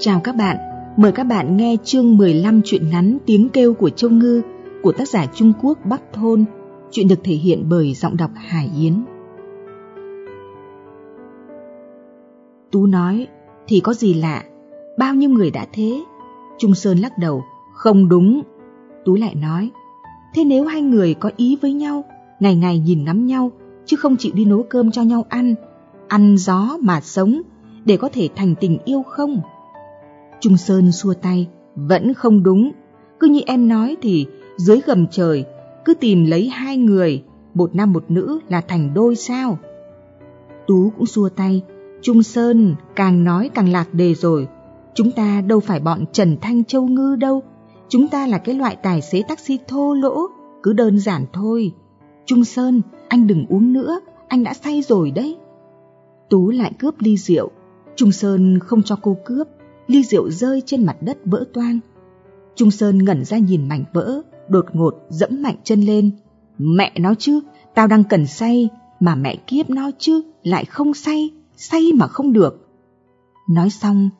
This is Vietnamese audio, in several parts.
Chào các bạn, mời các bạn nghe chương 15 truyện ngắn Tiếng kêu của Châu Ngư của tác giả Trung Quốc Bắc Thôn. Chuyện được thể hiện bởi giọng đọc Hải Yến. Tú nói, thì có gì lạ, bao nhiêu người đã thế. Trung Sơn lắc đầu, không đúng. Tú lại nói, thế nếu hai người có ý với nhau, ngày ngày nhìn ngắm nhau, chứ không chịu đi nấu cơm cho nhau ăn, ăn gió mà sống, để có thể thành tình yêu không? Trung Sơn xua tay, vẫn không đúng. Cứ như em nói thì dưới gầm trời, cứ tìm lấy hai người, một nam một nữ là thành đôi sao? Tú cũng xua tay, Trung Sơn càng nói càng lạc đề rồi. Chúng ta đâu phải bọn Trần Thanh Châu Ngư đâu. Chúng ta là cái loại tài xế taxi thô lỗ, cứ đơn giản thôi. Trung Sơn, anh đừng uống nữa, anh đã say rồi đấy. Tú lại cướp ly rượu. Trung Sơn không cho cô cướp, ly rượu rơi trên mặt đất vỡ toang. Trung Sơn ngẩn ra nhìn mảnh vỡ, đột ngột dẫm mạnh chân lên. Mẹ nó chứ, tao đang cần say, mà mẹ kiếp nó chứ, lại không say, say mà không được. Nói xong,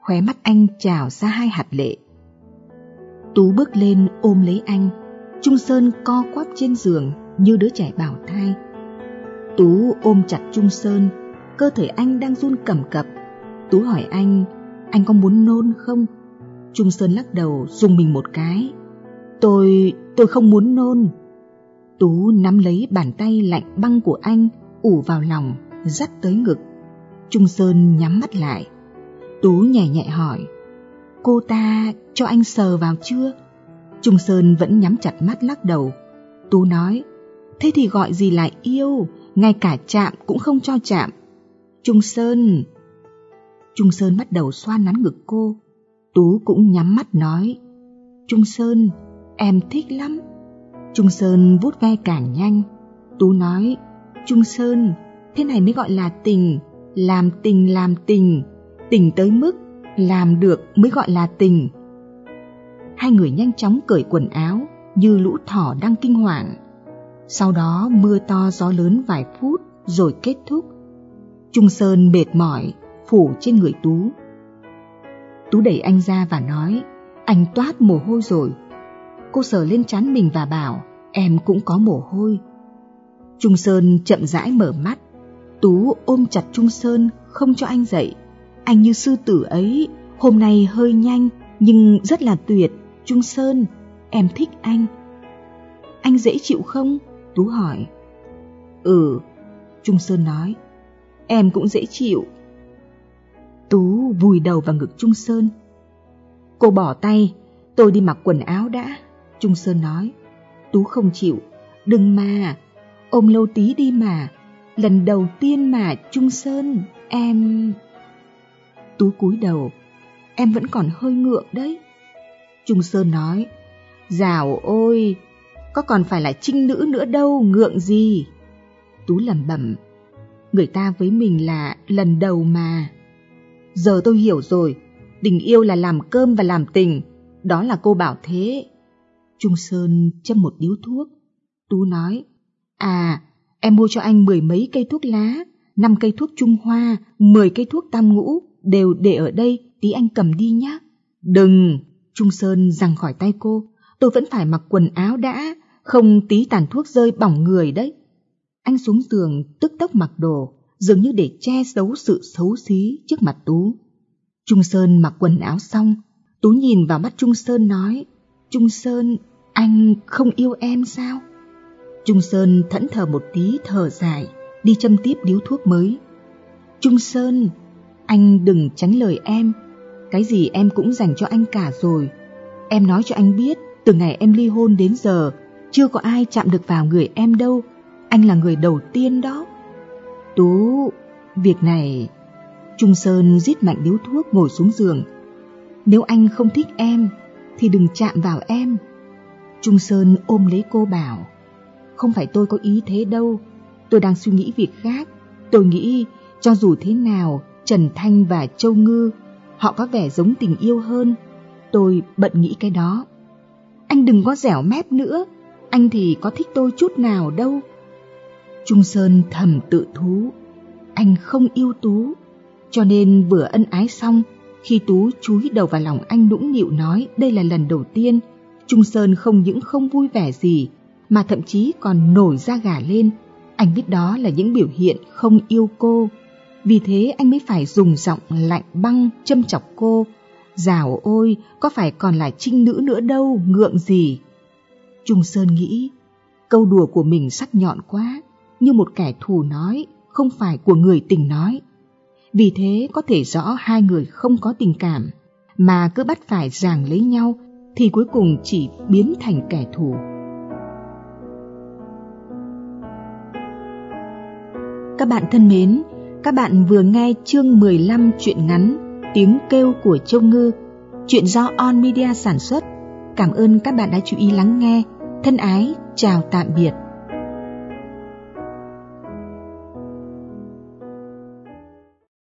khóe mắt anh trào ra hai hạt lệ. Tú bước lên ôm lấy anh, Trung Sơn co quắp trên giường như đứa trẻ bảo thai. Tú ôm chặt Trung Sơn, cơ thể anh đang run cầm cập. Tú hỏi anh anh có muốn nôn không? Trung Sơn lắc đầu dùng mình một cái. Tôi, tôi không muốn nôn. Tú nắm lấy bàn tay lạnh băng của anh, ủ vào lòng, dắt tới ngực. Trung Sơn nhắm mắt lại. Tú nhẹ nhẹ hỏi, cô ta cho anh sờ vào chưa? Trung Sơn vẫn nhắm chặt mắt lắc đầu. Tú nói, thế thì gọi gì là yêu, ngay cả chạm cũng không cho chạm. Trung Sơn, Trung Sơn bắt đầu xoa nắn ngực cô. Tú cũng nhắm mắt nói. Trung Sơn, em thích lắm. Trung Sơn vút ve càng nhanh. Tú nói, Trung Sơn, thế này mới gọi là tình, làm tình làm tình, tình tới mức làm được mới gọi là tình. Hai người nhanh chóng cởi quần áo như lũ thỏ đang kinh hoàng. Sau đó mưa to gió lớn vài phút rồi kết thúc. Trung Sơn mệt mỏi, phủ trên người Tú. Tú đẩy anh ra và nói, anh toát mồ hôi rồi. Cô sờ lên trán mình và bảo, em cũng có mồ hôi. Trung Sơn chậm rãi mở mắt, Tú ôm chặt Trung Sơn không cho anh dậy. Anh như sư tử ấy, hôm nay hơi nhanh nhưng rất là tuyệt. Trung Sơn, em thích anh. Anh dễ chịu không? Tú hỏi. Ừ, Trung Sơn nói. Em cũng dễ chịu, Tú vùi đầu vào ngực Trung Sơn. Cô bỏ tay, tôi đi mặc quần áo đã. Trung Sơn nói. Tú không chịu. Đừng mà, ôm lâu tí đi mà. Lần đầu tiên mà Trung Sơn, em... Tú cúi đầu. Em vẫn còn hơi ngượng đấy. Trung Sơn nói. Dào ôi, có còn phải là trinh nữ nữa đâu, ngượng gì. Tú lẩm bẩm. Người ta với mình là lần đầu mà. Giờ tôi hiểu rồi, tình yêu là làm cơm và làm tình, đó là cô bảo thế. Trung Sơn châm một điếu thuốc. Tú nói, à, em mua cho anh mười mấy cây thuốc lá, năm cây thuốc Trung Hoa, mười cây thuốc tam ngũ, đều để ở đây, tí anh cầm đi nhé. Đừng, Trung Sơn giằng khỏi tay cô, tôi vẫn phải mặc quần áo đã, không tí tàn thuốc rơi bỏng người đấy. Anh xuống giường tức tốc mặc đồ, dường như để che giấu sự xấu xí trước mặt Tú. Trung Sơn mặc quần áo xong, Tú nhìn vào mắt Trung Sơn nói, Trung Sơn, anh không yêu em sao? Trung Sơn thẫn thờ một tí thở dài, đi châm tiếp điếu thuốc mới. Trung Sơn, anh đừng tránh lời em, cái gì em cũng dành cho anh cả rồi. Em nói cho anh biết, từ ngày em ly hôn đến giờ, chưa có ai chạm được vào người em đâu, anh là người đầu tiên đó. Tú, việc này... Trung Sơn giết mạnh điếu thuốc ngồi xuống giường. Nếu anh không thích em, thì đừng chạm vào em. Trung Sơn ôm lấy cô bảo, không phải tôi có ý thế đâu, tôi đang suy nghĩ việc khác. Tôi nghĩ cho dù thế nào, Trần Thanh và Châu Ngư, họ có vẻ giống tình yêu hơn. Tôi bận nghĩ cái đó. Anh đừng có dẻo mép nữa, anh thì có thích tôi chút nào đâu. Trung Sơn thầm tự thú, anh không yêu Tú, cho nên vừa ân ái xong, Khi Tú chúi đầu vào lòng anh nũng nịu nói đây là lần đầu tiên, Trung Sơn không những không vui vẻ gì, mà thậm chí còn nổi da gà lên. Anh biết đó là những biểu hiện không yêu cô. Vì thế anh mới phải dùng giọng lạnh băng châm chọc cô. Dào ôi, có phải còn là trinh nữ nữa đâu, ngượng gì. Trung Sơn nghĩ, câu đùa của mình sắc nhọn quá, như một kẻ thù nói, không phải của người tình nói. Vì thế có thể rõ hai người không có tình cảm, mà cứ bắt phải ràng lấy nhau thì cuối cùng chỉ biến thành kẻ thù. Các bạn thân mến, các bạn vừa nghe chương 15 truyện ngắn Tiếng kêu của Châu Ngư, chuyện do On Media sản xuất. Cảm ơn các bạn đã chú ý lắng nghe. Thân ái, chào tạm biệt.